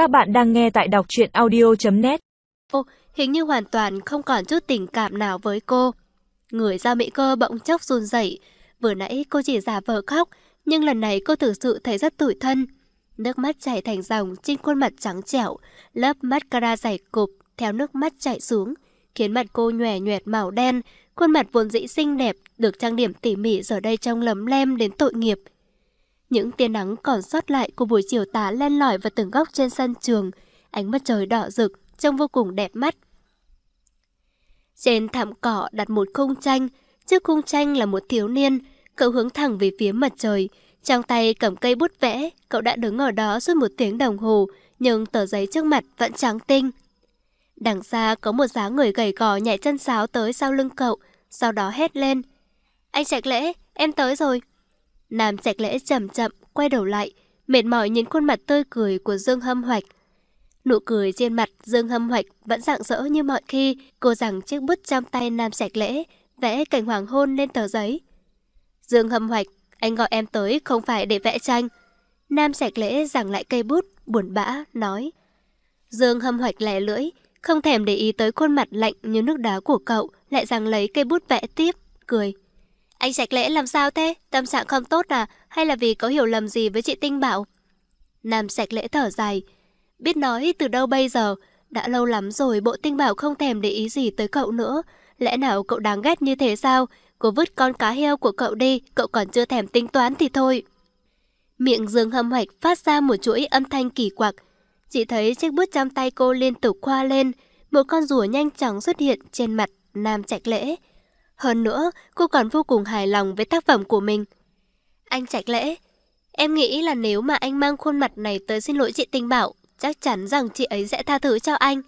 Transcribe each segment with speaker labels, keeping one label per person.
Speaker 1: Các bạn đang nghe tại đọc truyện audio.net
Speaker 2: Ô, hình như hoàn toàn không còn chút tình cảm nào với cô. Người ra mỹ cơ bỗng chốc run rẩy. Vừa nãy cô chỉ giả vờ khóc, nhưng lần này cô thực sự thấy rất tủi thân. Nước mắt chảy thành dòng trên khuôn mặt trắng trẻo, lớp mascara dày cục theo nước mắt chảy xuống, khiến mặt cô nhòe nhòe màu đen, khuôn mặt vốn dĩ xinh đẹp, được trang điểm tỉ mỉ giờ đây trông lấm lem đến tội nghiệp. Những tia nắng còn sót lại của buổi chiều tà len lỏi vào từng góc trên sân trường, ánh mặt trời đỏ rực, trông vô cùng đẹp mắt. Trên thảm cỏ đặt một khung tranh, trước khung tranh là một thiếu niên, cậu hướng thẳng về phía mặt trời, trong tay cầm cây bút vẽ, cậu đã đứng ở đó suốt một tiếng đồng hồ, nhưng tờ giấy trước mặt vẫn trắng tinh. Đằng xa có một dáng người gầy gò nhảy chân sáo tới sau lưng cậu, sau đó hét lên. Anh Trạch Lễ, em tới rồi. Nam Trạch Lễ chậm chậm, quay đầu lại, mệt mỏi nhìn khuôn mặt tươi cười của Dương Hâm Hoạch. Nụ cười trên mặt Dương Hâm Hoạch vẫn rạng rỡ như mọi khi, cô rằng chiếc bút trong tay Nam Trạch Lễ, vẽ cảnh hoàng hôn lên tờ giấy. Dương Hâm Hoạch, anh gọi em tới không phải để vẽ tranh. Nam Trạch Lễ giằng lại cây bút, buồn bã, nói. Dương Hâm Hoạch lẻ lưỡi, không thèm để ý tới khuôn mặt lạnh như nước đá của cậu, lại giằng lấy cây bút vẽ tiếp, cười. Anh Trạch Lễ làm sao thế? Tâm trạng không tốt à? Hay là vì có hiểu lầm gì với chị Tinh Bảo? Nam Trạch Lễ thở dài. Biết nói từ đâu bây giờ? Đã lâu lắm rồi bộ Tinh Bảo không thèm để ý gì tới cậu nữa. Lẽ nào cậu đáng ghét như thế sao? Cô vứt con cá heo của cậu đi, cậu còn chưa thèm tính toán thì thôi. Miệng Dương hâm hoạch phát ra một chuỗi âm thanh kỳ quặc. Chỉ thấy chiếc bút trong tay cô liên tục khoa lên, một con rùa nhanh chóng xuất hiện trên mặt Nam Trạch Lễ. Hơn nữa, cô còn vô cùng hài lòng với tác phẩm của mình. Anh Trạch Lễ, em nghĩ là nếu mà anh mang khuôn mặt này tới xin lỗi chị Tinh Bảo, chắc chắn rằng chị ấy sẽ tha thứ cho anh.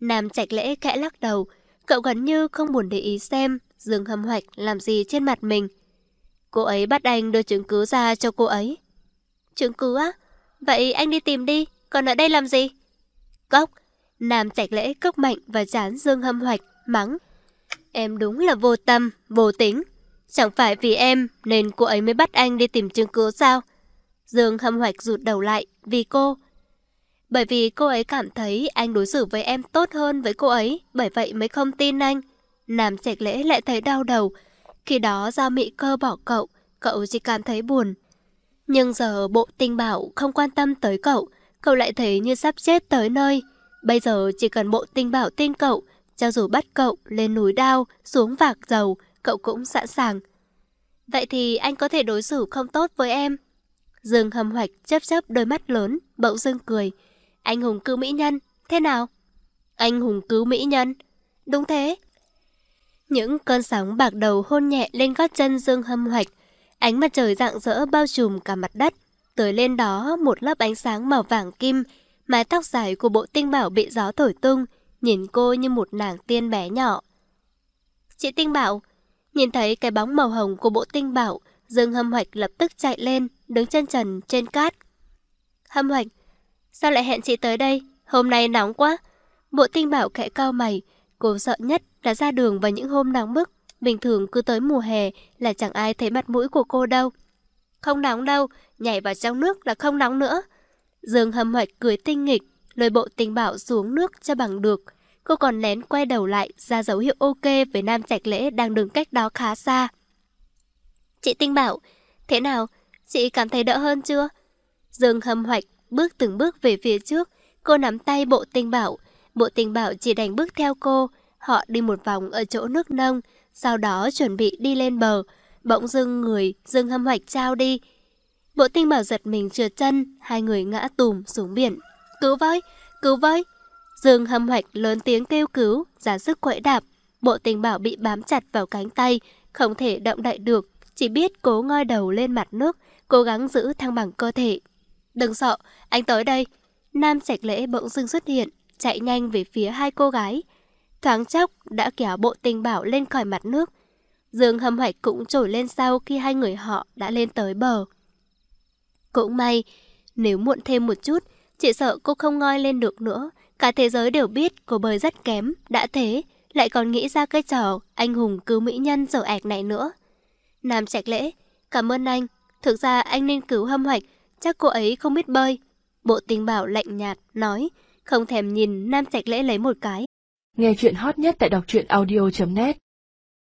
Speaker 2: Nam Trạch Lễ khẽ lắc đầu, cậu gần như không buồn để ý xem Dương Hâm Hoạch làm gì trên mặt mình. Cô ấy bắt anh đưa chứng cứ ra cho cô ấy. Chứng cứ á? Vậy anh đi tìm đi, còn ở đây làm gì? Cốc, Nam Trạch Lễ cốc mạnh và chán Dương Hâm Hoạch, mắng. Em đúng là vô tâm, vô tính. Chẳng phải vì em nên cô ấy mới bắt anh đi tìm chứng cứ sao? Dương hâm hoạch rụt đầu lại vì cô. Bởi vì cô ấy cảm thấy anh đối xử với em tốt hơn với cô ấy, bởi vậy mới không tin anh. Nam Trạch Lễ lại thấy đau đầu. Khi đó do Mỹ cơ bỏ cậu, cậu chỉ cảm thấy buồn. Nhưng giờ bộ tinh bảo không quan tâm tới cậu, cậu lại thấy như sắp chết tới nơi. Bây giờ chỉ cần bộ tinh bảo tin cậu, cho dù bắt cậu lên núi đao, xuống vạc dầu, cậu cũng sẵn sàng. Vậy thì anh có thể đối xử không tốt với em. Dương hầm hoạch chớp chớp đôi mắt lớn, bỗng dưng cười. Anh hùng cứu mỹ nhân, thế nào? Anh hùng cứu mỹ nhân. Đúng thế. Những cơn sóng bạc đầu hôn nhẹ lên gót chân Dương hâm hoạch. Ánh mặt trời rạng rỡ bao trùm cả mặt đất. Tới lên đó một lớp ánh sáng màu vàng kim, mái tóc dài của bộ tinh bảo bị gió thổi tung, nhìn cô như một nàng tiên bé nhỏ. Chị Tinh Bảo, nhìn thấy cái bóng màu hồng của bộ Tinh Bảo, Dương Hâm Hoạch lập tức chạy lên, đứng chân trần trên cát. Hâm Hoạch, sao lại hẹn chị tới đây? Hôm nay nóng quá. Bộ Tinh Bảo khẽ cao mày, cô sợ nhất là ra đường vào những hôm nóng bức. Bình thường cứ tới mùa hè là chẳng ai thấy mặt mũi của cô đâu. Không nóng đâu, nhảy vào trong nước là không nóng nữa. Dương Hâm Hoạch cười tinh nghịch, lôi bộ Tinh Bảo xuống nước cho bằng được. Cô còn lén quay đầu lại ra dấu hiệu ok với Nam Trạch Lễ đang đứng cách đó khá xa. Chị Tinh bảo, thế nào? Chị cảm thấy đỡ hơn chưa? Dương hâm hoạch, bước từng bước về phía trước. Cô nắm tay bộ tinh bảo. Bộ tinh bảo chỉ đành bước theo cô. Họ đi một vòng ở chỗ nước nông, sau đó chuẩn bị đi lên bờ. Bỗng dưng người, Dương hâm hoạch trao đi. Bộ tinh bảo giật mình trượt chân, hai người ngã tùm xuống biển. Cứu với, cứu với! Dương hâm hoạch lớn tiếng kêu cứu, ra sức quẫy đạp. Bộ tình bảo bị bám chặt vào cánh tay, không thể động đậy được, chỉ biết cố ngoi đầu lên mặt nước, cố gắng giữ thăng bằng cơ thể. Đừng sợ, anh tới đây. Nam Trạch Lễ bỗng dưng xuất hiện, chạy nhanh về phía hai cô gái. Thoáng chốc đã kéo bộ tình bảo lên khỏi mặt nước. Dương hâm hoạch cũng trồi lên sau khi hai người họ đã lên tới bờ. Cũng may, nếu muộn thêm một chút, chỉ sợ cô không ngoi lên được nữa. Cả thế giới đều biết cô bơi rất kém, đã thế, lại còn nghĩ ra cái trò anh hùng cứu mỹ nhân dở ạc này nữa. Nam Trạch Lễ, cảm ơn anh. Thực ra anh nên cứu hâm hoạch, chắc cô ấy không biết bơi. Bộ tình bảo lạnh nhạt, nói, không thèm nhìn Nam Trạch Lễ lấy một cái.
Speaker 1: Nghe chuyện hot nhất tại đọc truyện audio.net